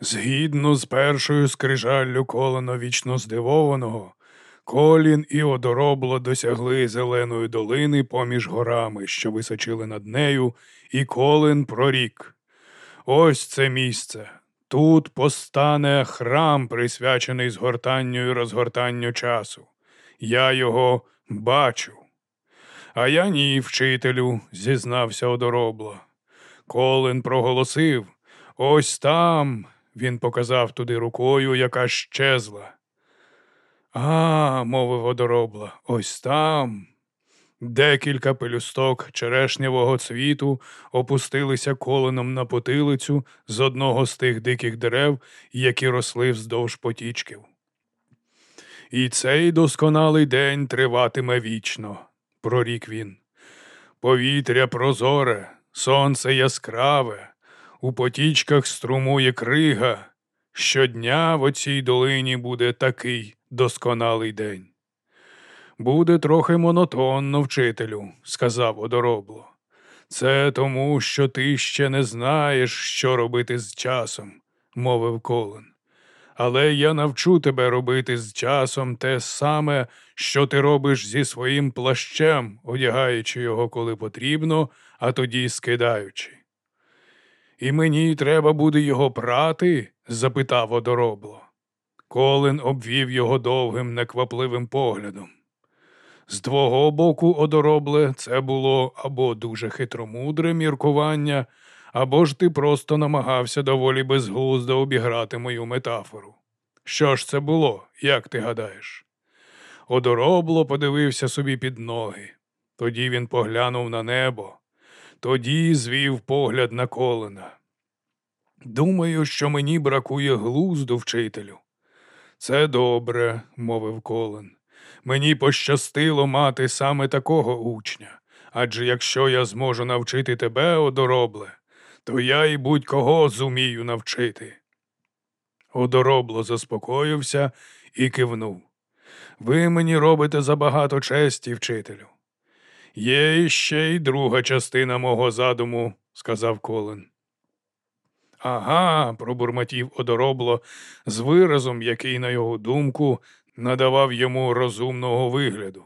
Згідно з першою скрижаллю колена вічно здивованого, Колін і одоробло досягли зеленої долини поміж горами, що височили над нею, і колин прорік. Ось це місце. Тут постане храм, присвячений згортанню і розгортанню часу. Я його бачу. А я ні, вчителю, зізнався одоробло. Колин проголосив ось там. Він показав туди рукою, яка щезла. А, мовив одоробла, ось там. Декілька пелюсток черешнявого цвіту опустилися коленом на потилицю з одного з тих диких дерев, які росли вздовж потічків. І цей досконалий день триватиме вічно, прорік він. Повітря прозоре, сонце яскраве, у потічках струмує крига. Щодня в оцій долині буде такий досконалий день. Буде трохи монотонно, вчителю, сказав одоробло. Це тому, що ти ще не знаєш, що робити з часом, мовив Колин. Але я навчу тебе робити з часом те саме, що ти робиш зі своїм плащем, одягаючи його, коли потрібно, а тоді скидаючи. І мені треба буде його прати? запитав одоробло. Колин обвів його довгим, неквапливим поглядом. З твого боку, одоробле, це було або дуже хитромудре міркування, або ж ти просто намагався доволі безглуздо обіграти мою метафору. Що ж це було, як ти гадаєш? Одоробло подивився собі під ноги. Тоді він поглянув на небо, тоді звів погляд на колена. Думаю, що мені бракує глузду, вчителю. Це добре, мовив Колин. Мені пощастило мати саме такого учня, адже якщо я зможу навчити тебе, одоробле, то я і будь-кого зумію навчити. Одоробло заспокоївся і кивнув. Ви мені робите забагато честі, вчителю. Є ще й друга частина мого задуму, сказав Колин. Ага, пробурмотів одоробло з виразом, який, на його думку, надавав йому розумного вигляду.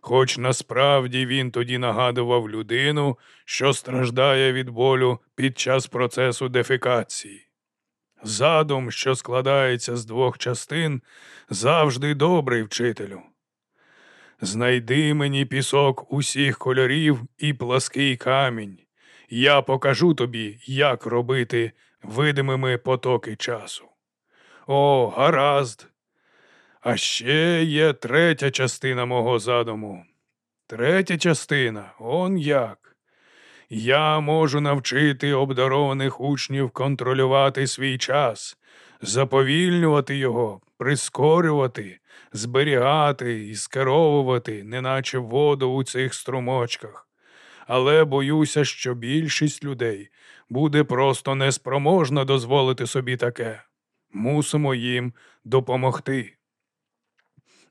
Хоч насправді він тоді нагадував людину, що страждає від болю під час процесу дефекації. Задум, що складається з двох частин, завжди добрий вчителю. Знайди мені пісок усіх кольорів і плаский камінь. Я покажу тобі, як робити видимими потоки часу. О, гаразд. А ще є третя частина мого задуму. Третя частина, он як. Я можу навчити обдарованих учнів контролювати свій час, заповільнювати його, прискорювати, зберігати і скеровувати, неначе воду у цих струмочках. Але боюся, що більшість людей буде просто неспроможна дозволити собі таке. Мусимо їм допомогти.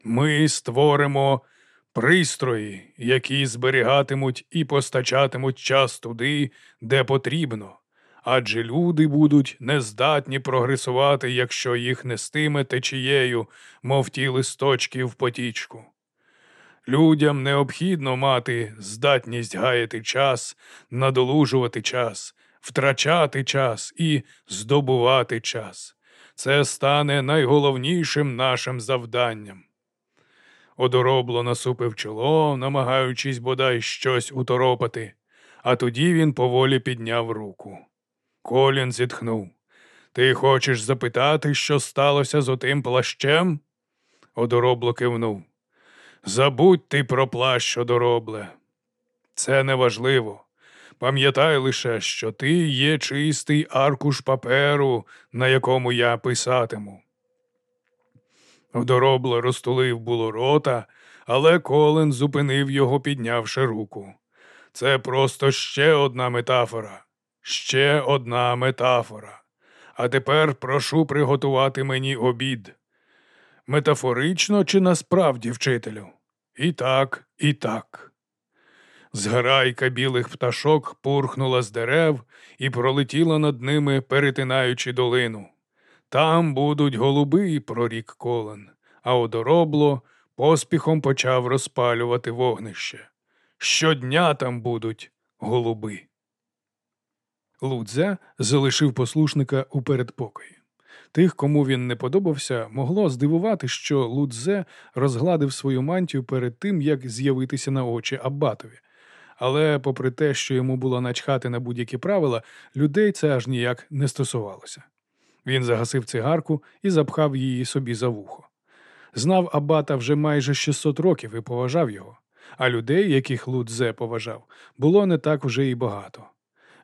Ми створимо пристрої, які зберігатимуть і постачатимуть час туди, де потрібно, адже люди будуть нездатні прогресувати, якщо їх нестиме течією, мов ті листочки в потічку. Людям необхідно мати здатність гаяти час, надолужувати час, втрачати час і здобувати час. Це стане найголовнішим нашим завданням. Одоробло насупив чоло, намагаючись бодай щось уторопати, а тоді він поволі підняв руку. Колін зітхнув. Ти хочеш запитати, що сталося з отим плащем? Одоробло кивнув. Забудь ти про плащ, одоробле. Це неважливо. Пам'ятай лише, що ти є чистий аркуш паперу, на якому я писатиму. Одоробло розтулив було рота, але Колен зупинив його, піднявши руку. Це просто ще одна метафора, ще одна метафора. А тепер прошу приготувати мені обід. Метафорично чи насправді, вчителю? І так, і так. Зграйка білих пташок пурхнула з дерев і пролетіла над ними, перетинаючи долину. Там будуть голуби, прорік колен, а одоробло поспіхом почав розпалювати вогнище. Щодня там будуть голуби. Лудзе залишив послушника у передпокої. Тих, кому він не подобався, могло здивувати, що Лудзе розгладив свою мантію перед тим, як з'явитися на очі Аббатові. Але, попри те, що йому було начхати на будь-які правила, людей це аж ніяк не стосувалося. Він загасив цигарку і запхав її собі за вухо. Знав Аббата вже майже 600 років і поважав його, а людей, яких Лудзе поважав, було не так уже і багато.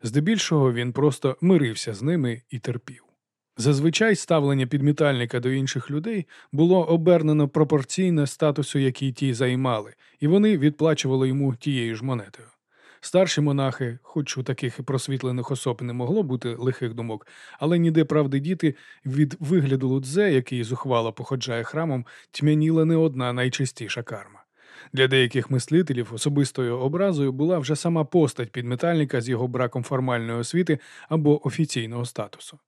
Здебільшого він просто мирився з ними і терпів. Зазвичай ставлення підмітальника до інших людей було обернено пропорційне статусу, який ті займали, і вони відплачували йому тією ж монетою. Старші монахи, хоч у таких просвітлених особ не могло бути лихих думок, але ніде правди діти від вигляду лудзе, який зухвало походжає храмом, тьмяніла не одна найчистіша карма. Для деяких мислителів особистою образою була вже сама постать підметальника з його браком формальної освіти або офіційного статусу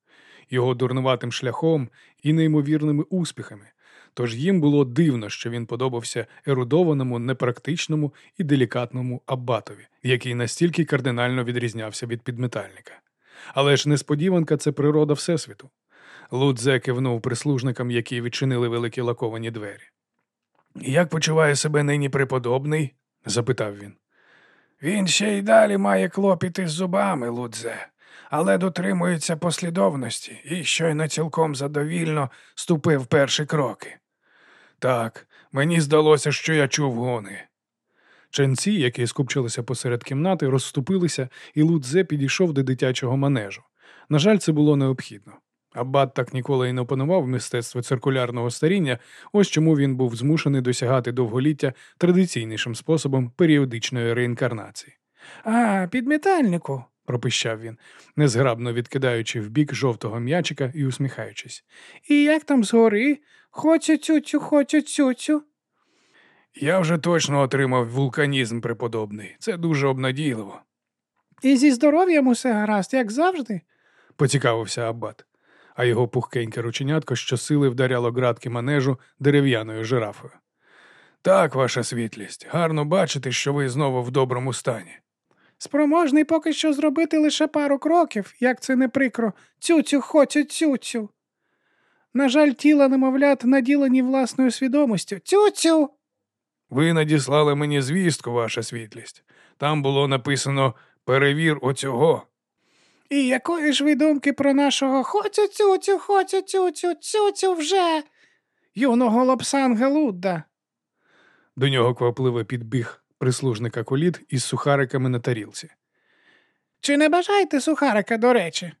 його дурнуватим шляхом і неймовірними успіхами. Тож їм було дивно, що він подобався ерудованому, непрактичному і делікатному аббатові, який настільки кардинально відрізнявся від підметальника. Але ж несподіванка це природа Всесвіту. Лудзе кивнув прислужникам, які відчинили великі лаковані двері. Як почуває себе нині преподобний? запитав він. Він ще й далі має клопіти з зубами, Лудзе але дотримується послідовності і щойно цілком задовільно ступив перші кроки. Так, мені здалося, що я чув гони. Ченці, які скупчилися посеред кімнати, розступилися, і Лудзе підійшов до дитячого манежу. На жаль, це було необхідно. Аббат так ніколи й не опанував мистецтво циркулярного старіння, ось чому він був змушений досягати довголіття традиційнішим способом періодичної реінкарнації. А, підметальнику, пропищав він, незграбно відкидаючи вбік жовтого м'ячика і усміхаючись. І як там згори? Хочу цюцю, хочу цюцю. Я вже точно отримав вулканізм преподобний. Це дуже обнадійливо. І зі здоров'ям усе гаразд, як завжди, поцікавився Аббат, а його пухкеньке рученятко щосили вдаряло градки манежу дерев'яною жирафою. Так, ваша світлість, гарно бачити, що ви знову в доброму стані. Спроможний поки що зробити лише пару кроків, як це не прикро, цюцю хочу цюцю. На жаль, тіла немовлят наділені власною свідомістю. Цюцю. Ви надіслали мені звістку, ваша світлість. Там було написано перевір оцього. І якої ж ви думки про нашого хочу цюцю, хочу цюцю, цюцю вже, юного лапсанга Лудда? До нього квапливо підбіг прислужника коліт із сухариками на тарілці. Чи не бажаєте сухарика, до речі?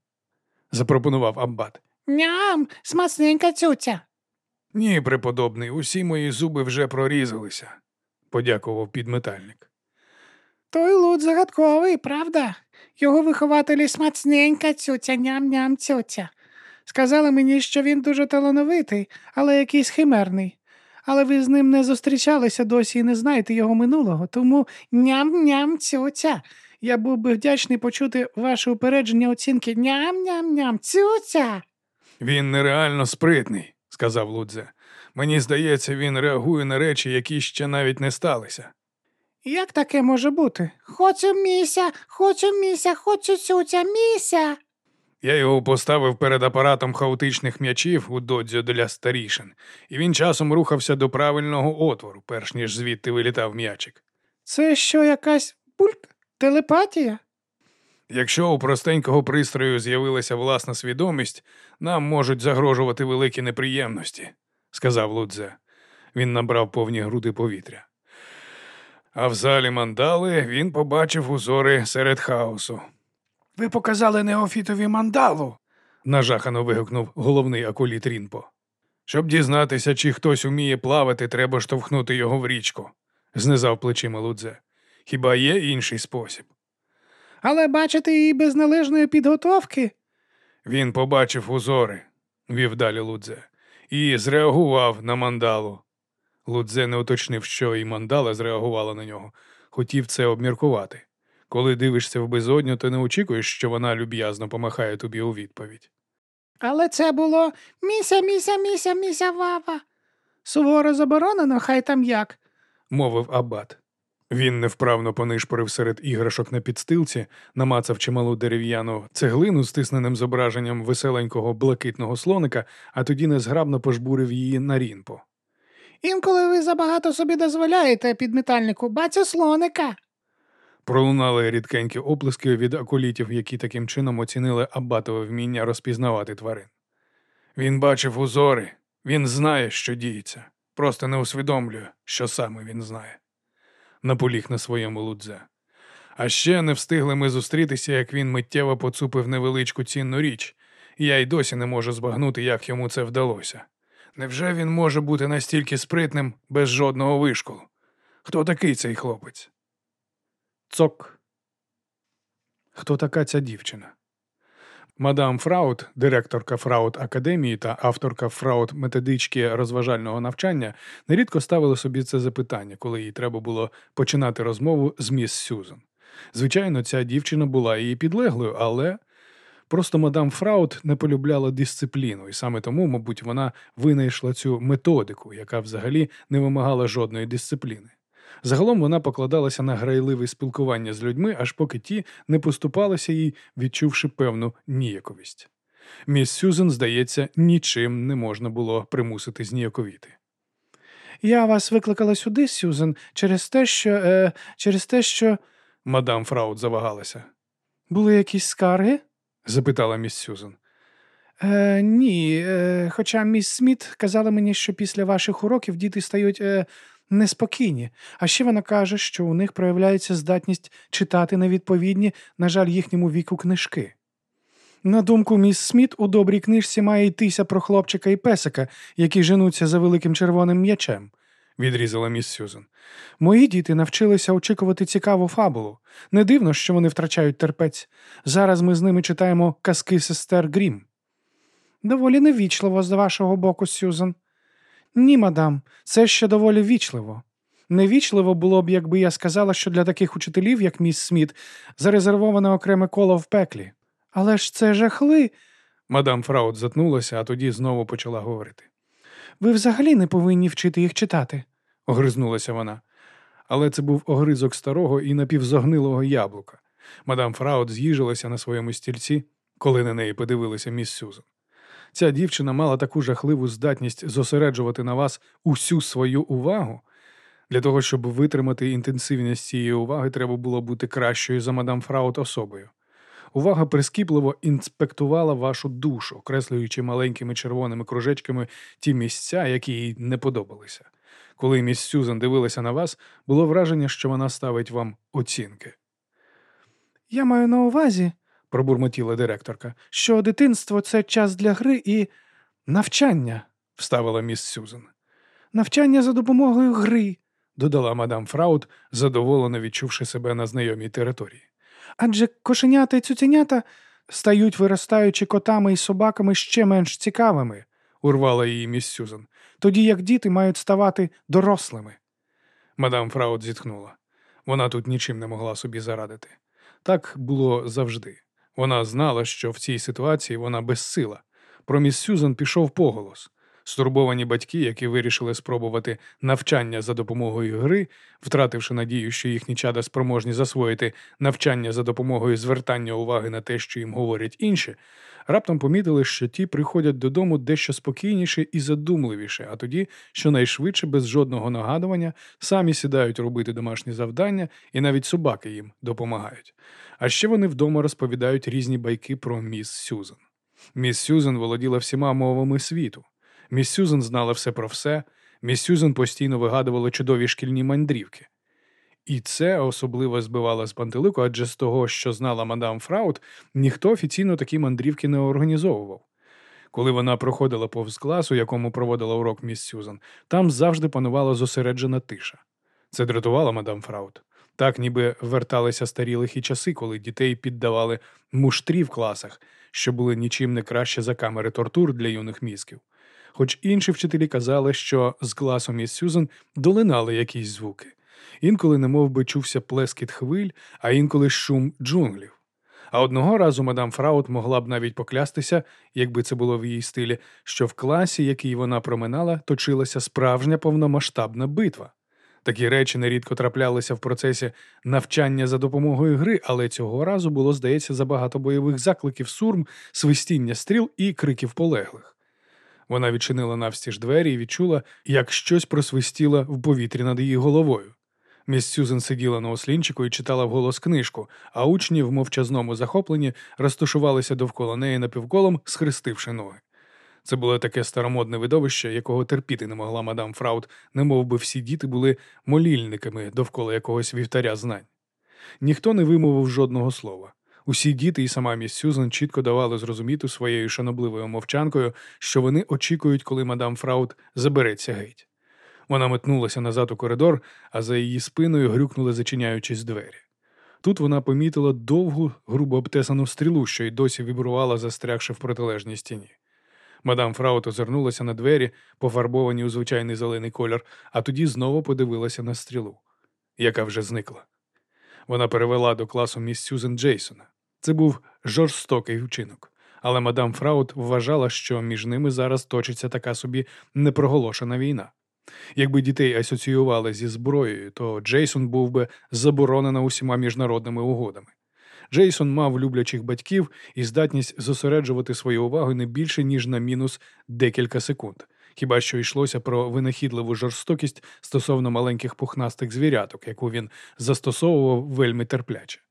запропонував Аббат. Ням, смачненька цюця. Ні, преподобний, усі мої зуби вже прорізалися, подякував підметальник. Той лут загадковий, правда? Його вихователі смачненька цюця, ням-ням цюця. Сказали мені, що він дуже талановитий, але якийсь химерний але ви з ним не зустрічалися досі і не знаєте його минулого, тому ням-ням цюця. Я був би вдячний почути ваше упередження оцінки ням-ням-ням цюця. Він нереально спритний, сказав Лудзе. Мені здається, він реагує на речі, які ще навіть не сталися. Як таке може бути? Хочу міся, хочу міся, хочу цюця, міся. Я його поставив перед апаратом хаотичних м'ячів у додзю для старішин, і він часом рухався до правильного отвору, перш ніж звідти вилітав м'ячик. Це що, якась пульт? Телепатія? Якщо у простенького пристрою з'явилася власна свідомість, нам можуть загрожувати великі неприємності, сказав Лудзе. Він набрав повні груди повітря. А в залі мандали він побачив узори серед хаосу. Ви показали неофітові мандалу, нажахано вигукнув головний акуліт Рінпо. Щоб дізнатися, чи хтось уміє плавати, треба штовхнути його в річку, знизав плечима Лудзе. Хіба є інший спосіб? Але бачити її без належної підготовки. Він побачив узори, вів далі Лудзе, і зреагував на мандалу. Лудзе не уточнив, що і мандала зреагувала на нього, хотів це обміркувати. Коли дивишся в безодню, то не очікуєш, що вона люб'язно помахає тобі у відповідь. Але це було міся, міся, міся, міся вава. Суворо заборонено, хай там як. мовив абат. Він невправно понишпорив серед іграшок на підстилці, намацав чималу дерев'яну цеглину з тисненим зображенням веселенького блакитного слоника, а тоді незграбно пожбурив її на рінпо. Інколи ви забагато собі дозволяєте, підметальнику, бацю слоника. Пролунали рідкенькі оплески від акулітів, які таким чином оцінили абатове вміння розпізнавати тварин. Він бачив узори, він знає, що діється, просто не усвідомлює, що саме він знає. Наполіг на своєму лудзе. А ще не встигли ми зустрітися, як він миттєво поцупив невеличку цінну річ, і я й досі не можу збагнути, як йому це вдалося. Невже він може бути настільки спритним без жодного вишколу? Хто такий цей хлопець? Цок. Хто така ця дівчина? Мадам Фраут, директорка Фраут Академії та авторка Фраут методички розважального навчання, нерідко ставили собі це запитання, коли їй треба було починати розмову з міс Сюзан. Звичайно, ця дівчина була її підлеглою, але просто мадам Фраут не полюбляла дисципліну, і саме тому, мабуть, вона винайшла цю методику, яка взагалі не вимагала жодної дисципліни. Загалом вона покладалася на грайливе спілкування з людьми, аж поки ті не поступалися їй, відчувши певну ніяковість. Міс Сюзен, здається, нічим не можна було примусити зніяковіти. Я вас викликала сюди, Сюзен, через те, що. Е, через те, що. Мадам Фраут завагалася. Були якісь скарги? Запитала міс Сюзен. Е, Ні. Е, Хоча міс Сміт казала мені, що після ваших уроків діти стають е, неспокійні, а ще вона каже, що у них проявляється здатність читати невідповідні, на жаль, їхньому віку книжки. На думку міс Сміт, у добрій книжці має йтися про хлопчика і песика, які женуться за великим червоним м'ячем, відрізала міс Сюзен. Мої діти навчилися очікувати цікаву фабулу. Не дивно, що вони втрачають терпець. Зараз ми з ними читаємо казки сестер Грім. Доволі невічливо з вашого боку, Сюзан. Ні, мадам, це ще доволі вічливо. Невічливо було б, якби я сказала, що для таких учителів, як міс Сміт, зарезервоване окреме коло в пеклі. Але ж це жахли. Мадам Фраут затнулася, а тоді знову почала говорити. Ви взагалі не повинні вчити їх читати, огризнулася вона. Але це був огризок старого і напівзогнилого яблука. Мадам Фраут з'їжилася на своєму стільці, коли на неї подивилася міс Сюзан. Ця дівчина мала таку жахливу здатність зосереджувати на вас усю свою увагу. Для того, щоб витримати інтенсивність цієї уваги, треба було бути кращою за мадам Фраут особою. Увага прискіпливо інспектувала вашу душу, креслюючи маленькими червоними кружечками ті місця, які їй не подобалися. Коли міс Сюзан дивилася на вас, було враження, що вона ставить вам оцінки. Я маю на увазі, пробурмотіла директорка, що дитинство це час для гри і навчання, вставила міс Сюзан. Навчання за допомогою гри, додала мадам Фраут, задоволено відчувши себе на знайомій території. Адже кошенята і цуценята стають, виростаючи котами і собаками ще менш цікавими, урвала її міс Сюзан. Тоді як діти мають ставати дорослими. Мадам Фраут зітхнула. Вона тут нічим не могла собі зарадити. Так було завжди. Вона знала, що в цій ситуації вона безсила. Про міс Сюзан пішов поголос. Стурбовані батьки, які вирішили спробувати навчання за допомогою гри, втративши надію, що їхні чада спроможні засвоїти навчання за допомогою звертання уваги на те, що їм говорять інші, раптом помітили, що ті приходять додому дещо спокійніше і задумливіше, а тоді, щонайшвидше, без жодного нагадування, самі сідають робити домашні завдання, і навіть собаки їм допомагають. А ще вони вдома розповідають різні байки про міс Сюзан. Міс Сюзан володіла всіма мовами світу. Міс Сюзен знала все про все, міс Сюзен постійно вигадувала чудові шкільні мандрівки. І це особливо збивало з пантелику, адже з того, що знала мадам Фраут, ніхто офіційно такі мандрівки не організовував. Коли вона проходила повз клас, у якому проводила урок міс Сюзан, там завжди панувала зосереджена тиша. Це дратувало мадам Фраут. Так ніби верталися старі лихі часи, коли дітей піддавали муштрі в класах, що були нічим не краще за камери тортур для юних мізків хоч інші вчителі казали, що з класом із Сюзан долинали якісь звуки. Інколи немов би чувся плескіт хвиль, а інколи шум джунглів. А одного разу мадам Фраут могла б навіть поклястися, якби це було в її стилі, що в класі, який вона проминала, точилася справжня повномасштабна битва. Такі речі нерідко траплялися в процесі навчання за допомогою гри, але цього разу було, здається, забагато бойових закликів сурм, свистіння стріл і криків полеглих. Вона відчинила навстіж двері і відчула, як щось просвистіло в повітрі над її головою. Міс Сюзен сиділа на ослінчику і читала вголос книжку, а учні в мовчазному захопленні розташувалися довкола неї напівколом, схрестивши ноги. Це було таке старомодне видовище, якого терпіти не могла мадам Фраут, немов би всі діти були молільниками довкола якогось вівтаря знань. Ніхто не вимовив жодного слова. Усі діти і сама міс Сюзан чітко давали зрозуміти своєю шанобливою мовчанкою, що вони очікують, коли мадам Фраут забереться геть. Вона метнулася назад у коридор, а за її спиною грюкнули, зачиняючись двері. Тут вона помітила довгу, грубо обтесану стрілу, що й досі вібрувала, застрягши в протилежній стіні. Мадам Фраут озирнулася на двері, пофарбовані у звичайний зелений колір, а тоді знову подивилася на стрілу, яка вже зникла. Вона перевела до класу міс Сюзен Джейсона. Це був жорстокий вчинок, але мадам Фраут вважала, що між ними зараз точиться така собі непроголошена війна. Якби дітей асоціювали зі зброєю, то Джейсон був би заборонена усіма міжнародними угодами. Джейсон мав люблячих батьків і здатність зосереджувати свою увагу не більше, ніж на мінус декілька секунд, хіба що йшлося про винахідливу жорстокість стосовно маленьких пухнастих звіряток, яку він застосовував вельми терпляче.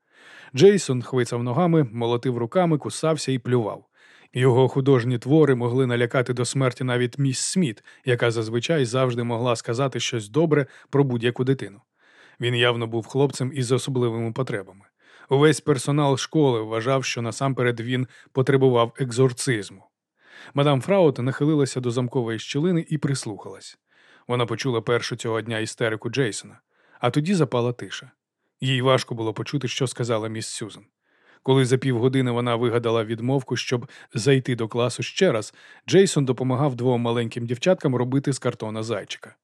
Джейсон хвицав ногами, молотив руками, кусався і плював. Його художні твори могли налякати до смерті навіть міс Сміт, яка зазвичай завжди могла сказати щось добре про будь-яку дитину. Він явно був хлопцем із особливими потребами. Увесь персонал школи вважав, що насамперед він потребував екзорцизму. Мадам Фраут нахилилася до замкової щілини і прислухалась. Вона почула першу цього дня істерику Джейсона, а тоді запала тиша. Їй важко було почути, що сказала міс Сюзан. Коли за півгодини вона вигадала відмовку, щоб зайти до класу ще раз, Джейсон допомагав двом маленьким дівчаткам робити з картона зайчика.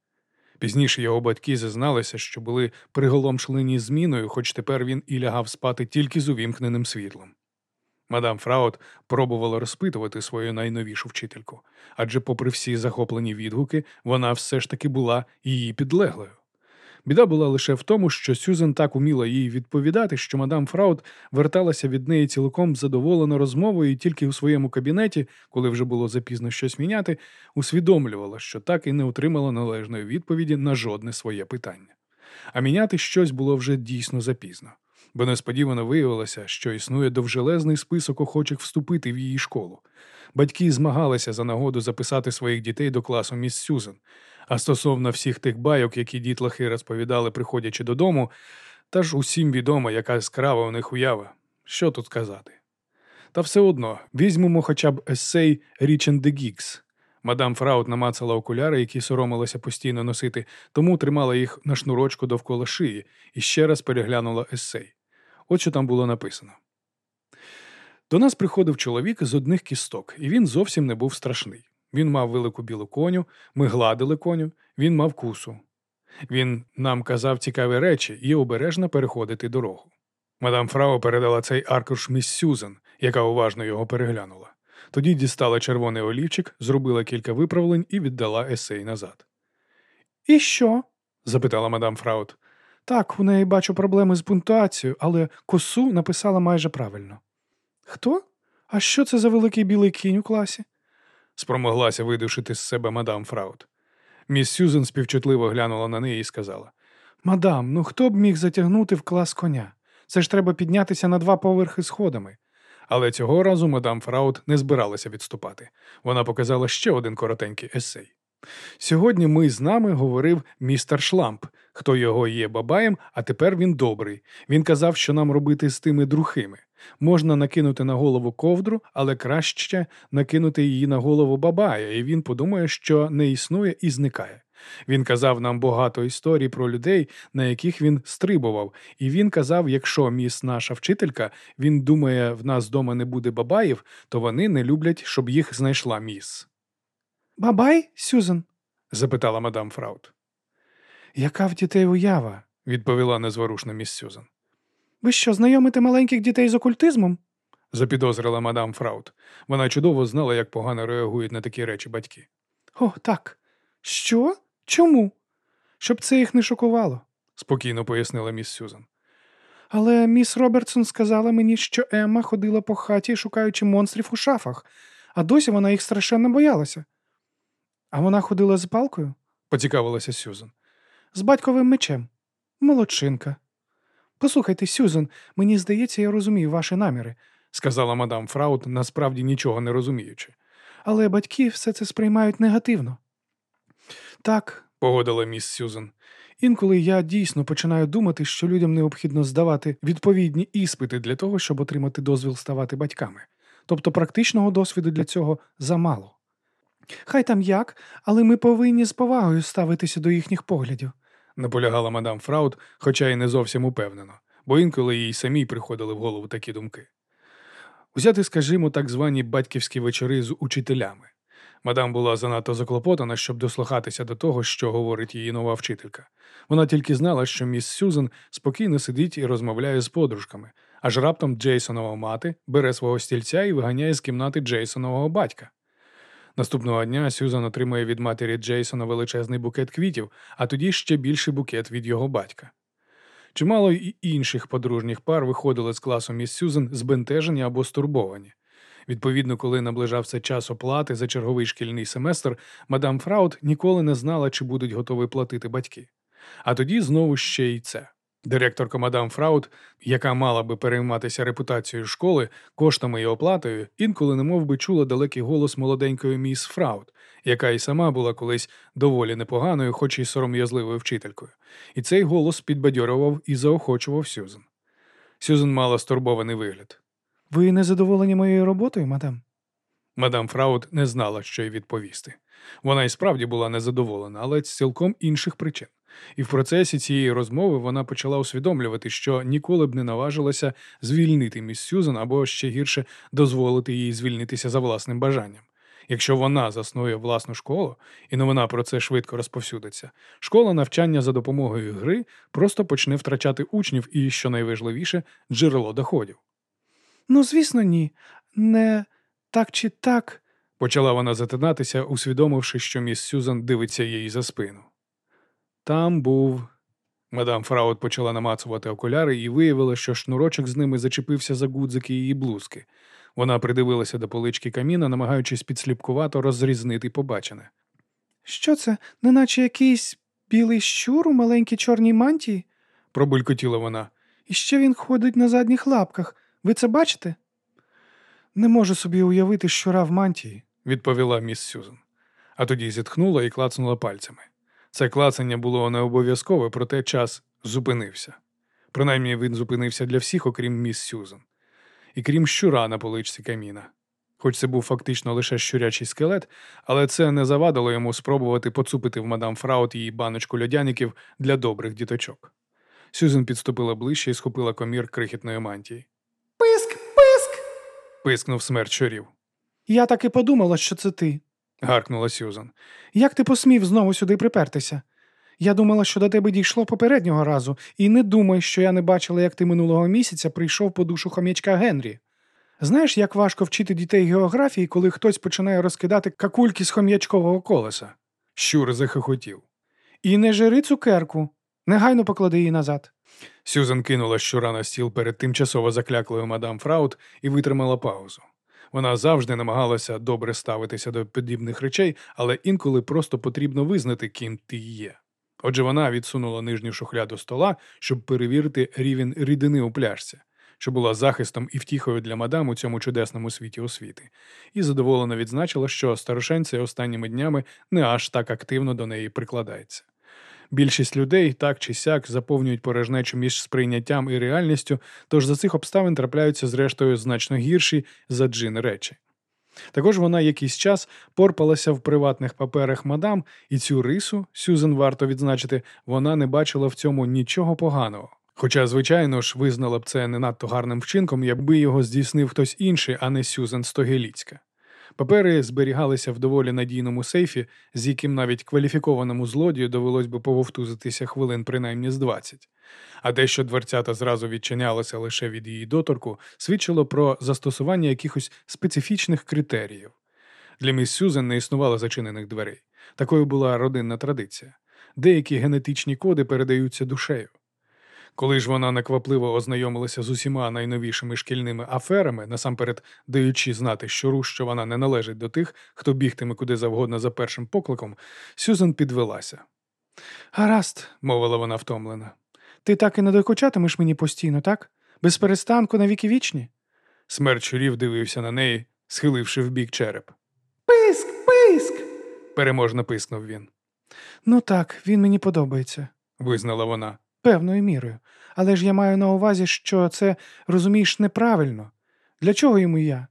Пізніше його батьки зізналися, що були приголомшлені зміною, хоч тепер він і лягав спати тільки з увімкненим світлом. Мадам Фраут пробувала розпитувати свою найновішу вчительку, адже, попри всі захоплені відгуки, вона все ж таки була її підлеглою. Біда була лише в тому, що Сюзен так уміла їй відповідати, що мадам Фраут верталася від неї цілком задоволена розмовою і тільки у своєму кабінеті, коли вже було запізно щось міняти, усвідомлювала, що так і не отримала належної відповіді на жодне своє питання. А міняти щось було вже дійсно запізно, бо несподівано виявилося, що існує довжелезний список охочих вступити в її школу. Батьки змагалися за нагоду записати своїх дітей до класу міс Сюзен. А стосовно всіх тих байок, які дітлахи розповідали, приходячи додому, та ж усім відомо, яка яскрава у них уява. Що тут сказати? Та все одно візьмемо хоча б есей «Reaching the Geeks». Мадам Фраут намацала окуляри, які соромилася постійно носити, тому тримала їх на шнурочку довкола шиї і ще раз переглянула есей. От що там було написано. До нас приходив чоловік з одних кісток, і він зовсім не був страшний. Він мав велику білу коню, ми гладили коню, він мав кусу. Він нам казав цікаві речі і обережно переходити дорогу. Мадам Фрау передала цей аркуш міс Сюзен, яка уважно його переглянула. Тоді дістала червоний олівчик, зробила кілька виправлень і віддала есей назад. І що? запитала мадам Фраут. Так, у неї бачу проблеми з пунктуацією, але косу написала майже правильно. Хто? А що це за великий білий кінь у класі? Спромоглася видушити з себе мадам Фраут. Міс Сюзен співчутливо глянула на неї і сказала: Мадам, ну хто б міг затягнути в клас коня? Це ж треба піднятися на два поверхи сходами. Але цього разу мадам Фраут не збиралася відступати. Вона показала ще один коротенький есей. Сьогодні ми з нами говорив містер Шламп, хто його є бабаєм, а тепер він добрий. Він казав, що нам робити з тими друхими. Можна накинути на голову ковдру, але краще накинути її на голову бабая, і він подумає, що не існує і зникає. Він казав нам багато історій про людей, на яких він стрибував, і він казав: якщо міс наша вчителька, він думає, в нас вдома не буде бабаїв, то вони не люблять, щоб їх знайшла міс. Бабай, Сюзан? запитала мадам Фраут. Яка в дітей уява? відповіла незворушна міс Сюзан. Ви що, знайомите маленьких дітей з окультизмом? запідозрила мадам Фраут. Вона чудово знала, як погано реагують на такі речі батьки. О, так. Що? Чому? Щоб це їх не шокувало. спокійно пояснила міс Сюзан. Але міс Робертсон сказала мені, що Емма ходила по хаті, шукаючи монстрів у шафах, а досі вона їх страшенно боялася. А вона ходила з палкою? Поцікавилася Сюзан. З батьковим мечем. Молодчинка. Послухайте, Сюзан, мені здається, я розумію ваші наміри, сказала мадам Фраут, насправді нічого не розуміючи. але батьки все це сприймають негативно. Так, Погодила міс Сюзан. інколи я дійсно починаю думати, що людям необхідно здавати відповідні іспити для того, щоб отримати дозвіл ставати батьками. Тобто практичного досвіду для цього замало. Хай там як, але ми повинні з повагою ставитися до їхніх поглядів. наполягала мадам Фраут, хоча й не зовсім упевнено, бо інколи їй самій приходили в голову такі думки. Взяти, скажімо, так звані батьківські вечори з учителями. Мадам була занадто заклопотана, щоб дослухатися до того, що говорить її нова вчителька. Вона тільки знала, що міс Сюзен спокійно сидить і розмовляє з подружками, аж раптом Джейсонова мати бере свого стільця і виганяє з кімнати Джейсонового батька. Наступного дня Сюзан отримує від матері Джейсона величезний букет квітів, а тоді ще більший букет від його батька. Чимало і інших подружніх пар виходили з класу міс Сюзан збентежені або стурбовані. Відповідно, коли наближався час оплати за черговий шкільний семестр, мадам Фраут ніколи не знала, чи будуть готові платити батьки. А тоді знову ще й це. Директорка мадам Фраут, яка мала би перейматися репутацією школи, коштами і оплатою, інколи немов би чула далекий голос молоденької міс Фраут, яка й сама була колись доволі непоганою, хоч і сором'язливою вчителькою. І цей голос підбадьорював і заохочував Сюзан. Сюзан мала стурбований вигляд. Ви не задоволені моєю роботою, мадам? Мадам Фраут не знала, що й відповісти. Вона і справді була незадоволена, але з цілком інших причин. І в процесі цієї розмови вона почала усвідомлювати, що ніколи б не наважилася звільнити міс Сюзан або ще гірше дозволити їй звільнитися за власним бажанням. Якщо вона заснує власну школу, і новина про це швидко розповсюдиться, школа навчання за допомогою гри просто почне втрачати учнів і, що найважливіше, джерело доходів. Ну, звісно, ні. Не так чи так. Почала вона затинатися, усвідомивши, що міс Сюзан дивиться їй за спину. Там був. Мадам Фраут почала намацувати окуляри і виявила, що шнурочок з ними зачепився за гудзики її блузки. Вона придивилася до полички каміна, намагаючись підсліпкувато розрізнити побачене. Що це, неначе якийсь білий щур у маленькій чорній мантії? Пробулькотіла вона. І ще він ходить на задніх лапках. Ви це бачите? Не можу собі уявити щура в мантії. відповіла міс Сюзан. А тоді зітхнула і клацнула пальцями. Це клацання було не обов'язкове, проте час зупинився. Принаймні він зупинився для всіх, окрім міс Сюзан. І крім щура на поличці каміна. Хоч це був фактично лише щурячий скелет, але це не завадило йому спробувати поцупити в мадам Фраут її баночку льодяників для добрих діточок. Сюзан підступила ближче і схопила комір крихітної мантії. Писк, писк! Пискнув смерть щурів. Я так і подумала, що це ти. Гаркнула Сюзан. Як ти посмів знову сюди припертися? Я думала, що до тебе дійшло попереднього разу, і не думай, що я не бачила, як ти минулого місяця прийшов по душу хом'ячка Генрі. Знаєш, як важко вчити дітей географії, коли хтось починає розкидати какульки з хом'ячкового колеса? Щур захихотів. І не жири цукерку. Негайно поклади її назад. Сюзан кинула щура на стіл перед тимчасово закляклою мадам Фраут і витримала паузу. Вона завжди намагалася добре ставитися до подібних речей, але інколи просто потрібно визнати, ким ти є. Отже, вона відсунула нижню шухляду стола, щоб перевірити рівень рідини у пляшці, що була захистом і втіхою для мадам у цьому чудесному світі освіти, і задоволено відзначила, що старошенця останніми днями не аж так активно до неї прикладається. Більшість людей так чи сяк заповнюють порожнечу між сприйняттям і реальністю, тож за цих обставин трапляються зрештою значно гірші за джин речі. Також вона якийсь час порпалася в приватних паперах мадам, і цю рису, Сюзен варто відзначити, вона не бачила в цьому нічого поганого. Хоча, звичайно ж, визнала б це не надто гарним вчинком, якби його здійснив хтось інший, а не Сюзен Стогеліцька. Папери зберігалися в доволі надійному сейфі, з яким навіть кваліфікованому злодію довелось би пововтузитися хвилин принаймні з 20. А те, що дверцята зразу відчинялися лише від її доторку, свідчило про застосування якихось специфічних критеріїв. Для міс Сюзен не існувало зачинених дверей. Такою була родинна традиція. Деякі генетичні коди передаються душею. Коли ж вона неквапливо ознайомилася з усіма найновішими шкільними аферами, насамперед даючи знати щору, що вона не належить до тих, хто бігтиме куди завгодно за першим покликом, Сюзан підвелася. Гаразд, мовила вона втомлена. Ти так і не докучатимеш мені постійно, так? Без перестанку на віки вічні? Смерть щурів дивився на неї, схиливши вбік череп. Писк, писк. переможно пискнув він. Ну так, він мені подобається, визнала вона. Певною мірою. Але ж я маю на увазі, що це, розумієш, неправильно. Для чого йому я?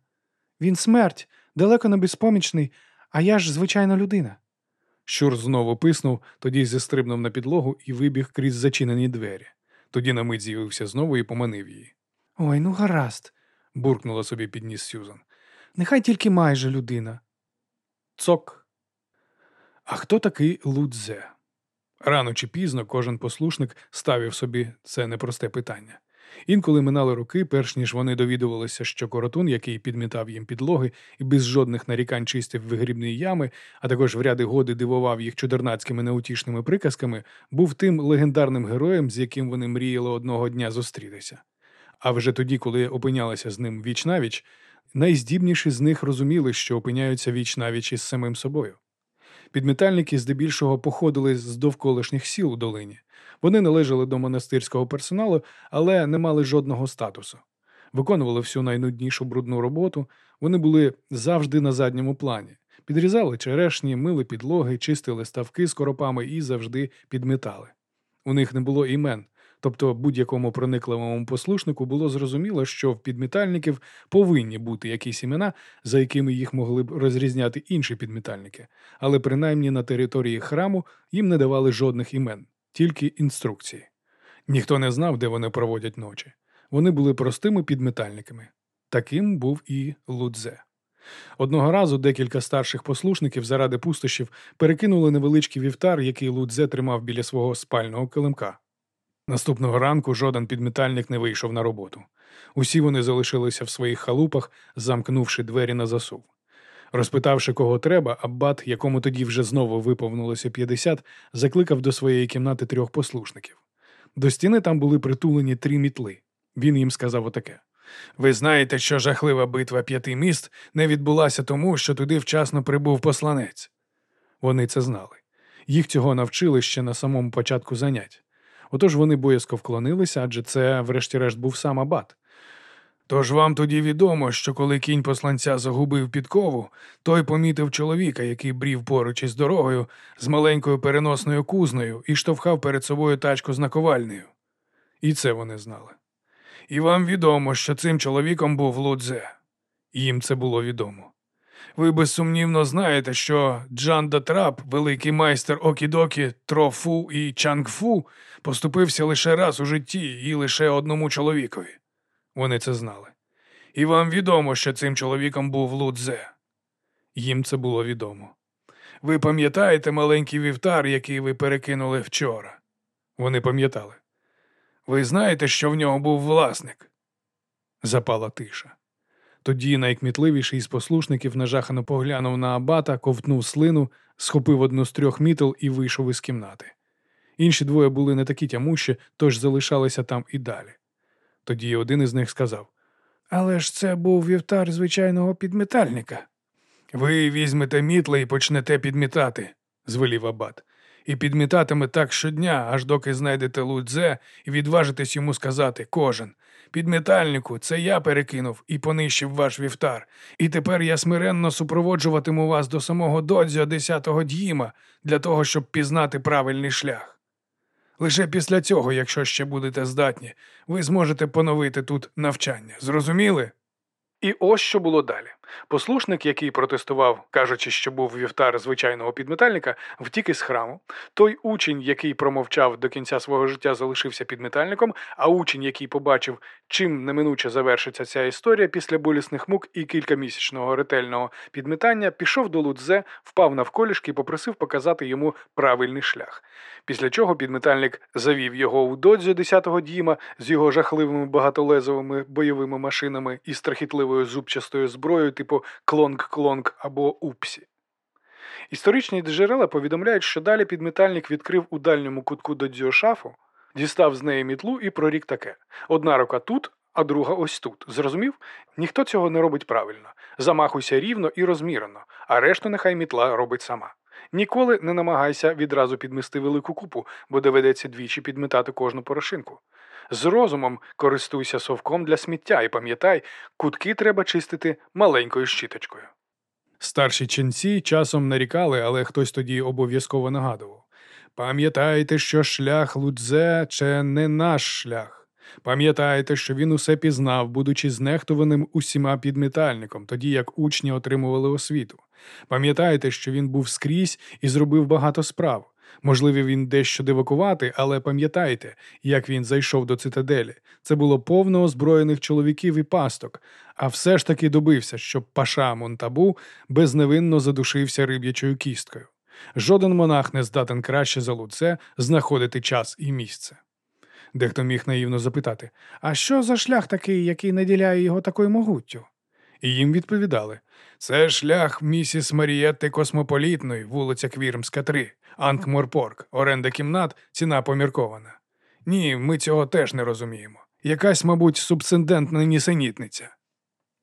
Він смерть, далеко не безпомічний, а я ж звичайна людина. Щур знову писнув, тоді зістрибнув на підлогу і вибіг крізь зачинені двері. Тоді на мить з'явився знову і поманив її. Ой, ну гаразд, буркнула собі підніс Сюзан. Нехай тільки майже людина. Цок. А хто такий Лудзе? Рано чи пізно кожен послушник ставив собі це непросте питання. Інколи минали роки, перш ніж вони довідувалися, що коротун, який підмітав їм підлоги і без жодних нарікань чистив вигрібні ями, а також в ряди годи дивував їх чудернацькими неутішними приказками, був тим легендарним героєм, з яким вони мріяли одного дня зустрітися. А вже тоді, коли опинялися з ним віч навіч, найздібніші з них розуміли, що опиняються віч навіч із самим собою. Підметальники здебільшого походили з довколишніх сіл у долині. Вони належали до монастирського персоналу, але не мали жодного статусу. Виконували всю найнуднішу брудну роботу, вони були завжди на задньому плані. Підрізали черешні, мили підлоги, чистили ставки з коропами і завжди підметали. У них не було імен, тобто будь-якому проникливому послушнику було зрозуміло, що в підметальників повинні бути якісь імена, за якими їх могли б розрізняти інші підметальники, але принаймні на території храму їм не давали жодних імен, тільки інструкції. Ніхто не знав, де вони проводять ночі. Вони були простими підметальниками. Таким був і Лудзе. Одного разу декілька старших послушників заради пустощів перекинули невеличкий вівтар, який Лудзе тримав біля свого спального килимка. Наступного ранку жоден підметальник не вийшов на роботу. Усі вони залишилися в своїх халупах, замкнувши двері на засув. Розпитавши, кого треба, Аббат, якому тоді вже знову виповнилося 50, закликав до своєї кімнати трьох послушників. До стіни там були притулені три мітли. Він їм сказав отаке: Ви знаєте, що жахлива битва п'яти міст не відбулася тому, що туди вчасно прибув посланець. Вони це знали. Їх цього навчили ще на самому початку занять. Отож вони боязко вклонилися, адже це, врешті-решт, був сам Абат. Тож вам тоді відомо, що коли кінь посланця загубив підкову, той помітив чоловіка, який брів поруч із дорогою з маленькою переносною кузнею і штовхав перед собою тачку з наковальнею. І це вони знали. І вам відомо, що цим чоловіком був Лудзе. Їм це було відомо. Ви безсумнівно знаєте, що Джан Датрап, великий майстер Окідокі, Трофу і Чангфу, поступився лише раз у житті і лише одному чоловікові. Вони це знали. І вам відомо, що цим чоловіком був Лудзе. Їм це було відомо. Ви пам'ятаєте маленький вівтар, який ви перекинули вчора? Вони пам'ятали. Ви знаєте, що в нього був власник? Запала тиша. Тоді найкмітливіший із послушників нажахано поглянув на абата, ковтнув слину, схопив одну з трьох мітел і вийшов із кімнати. Інші двоє були не такі тямущі, тож залишалися там і далі. Тоді один із них сказав: Але ж це був вівтар звичайного підметальника. Ви візьмете мітли і почнете підмітати, звелів абат, і підмітатиме так щодня, аж доки знайдете лудзе і відважитесь йому сказати кожен. Підметальнику, це я перекинув і понищив ваш вівтар, і тепер я смиренно супроводжуватиму вас до самого додзьо десятого д'їма для того, щоб пізнати правильний шлях. Лише після цього, якщо ще будете здатні, ви зможете поновити тут навчання. Зрозуміли? І ось що було далі. Послушник, який протестував, кажучи, що був вівтар звичайного підметальника, втік із храму. Той учень, який промовчав до кінця свого життя, залишився підметальником, а учень, який побачив, чим неминуче завершиться ця історія після болісних мук і кількамісячного ретельного підметання, пішов до Лудзе, впав навколішки і попросив показати йому правильний шлях. Після чого підметальник завів його у додзьо 10-го діма з його жахливими багатолезовими бойовими машинами і страхітливою зубчастою зброєю типу клонг-клонг або упсі. Історичні джерела повідомляють, що далі підметальник відкрив у дальньому кутку додзьо шафу, дістав з неї мітлу і прорік таке: одна рука тут, а друга ось тут. Зрозумів? Ніхто цього не робить правильно. Замахуйся рівно і розмірено, а решту нехай мітла робить сама. Ніколи не намагайся відразу підмести велику купу, бо доведеться двічі підметати кожну порошинку. З розумом користуйся совком для сміття і пам'ятай, кутки треба чистити маленькою щіточкою. Старші ченці часом нарікали, але хтось тоді обов'язково нагадував. Пам'ятайте, що шлях Лудзе це не наш шлях. Пам'ятайте, що він усе пізнав, будучи знехтуваним усіма підметальником, тоді як учні отримували освіту. Пам'ятайте, що він був скрізь і зробив багато справ. Можливо, він дещо дивакувати, але пам'ятайте, як він зайшов до цитаделі. Це було повно озброєних чоловіків і пасток, а все ж таки добився, щоб паша Монтабу безневинно задушився риб'ячою кісткою. Жоден монах не здатен краще за луце знаходити час і місце. Дехто міг наївно запитати, А що за шлях такий, який наділяє його такою могуттю? І їм відповідали: це шлях місіс Марієтти Космополітної, вулиця Квірмська, 3, Анкморпорк, оренда кімнат, ціна поміркована. Ні, ми цього теж не розуміємо. Якась, мабуть, субсендентна нісенітниця.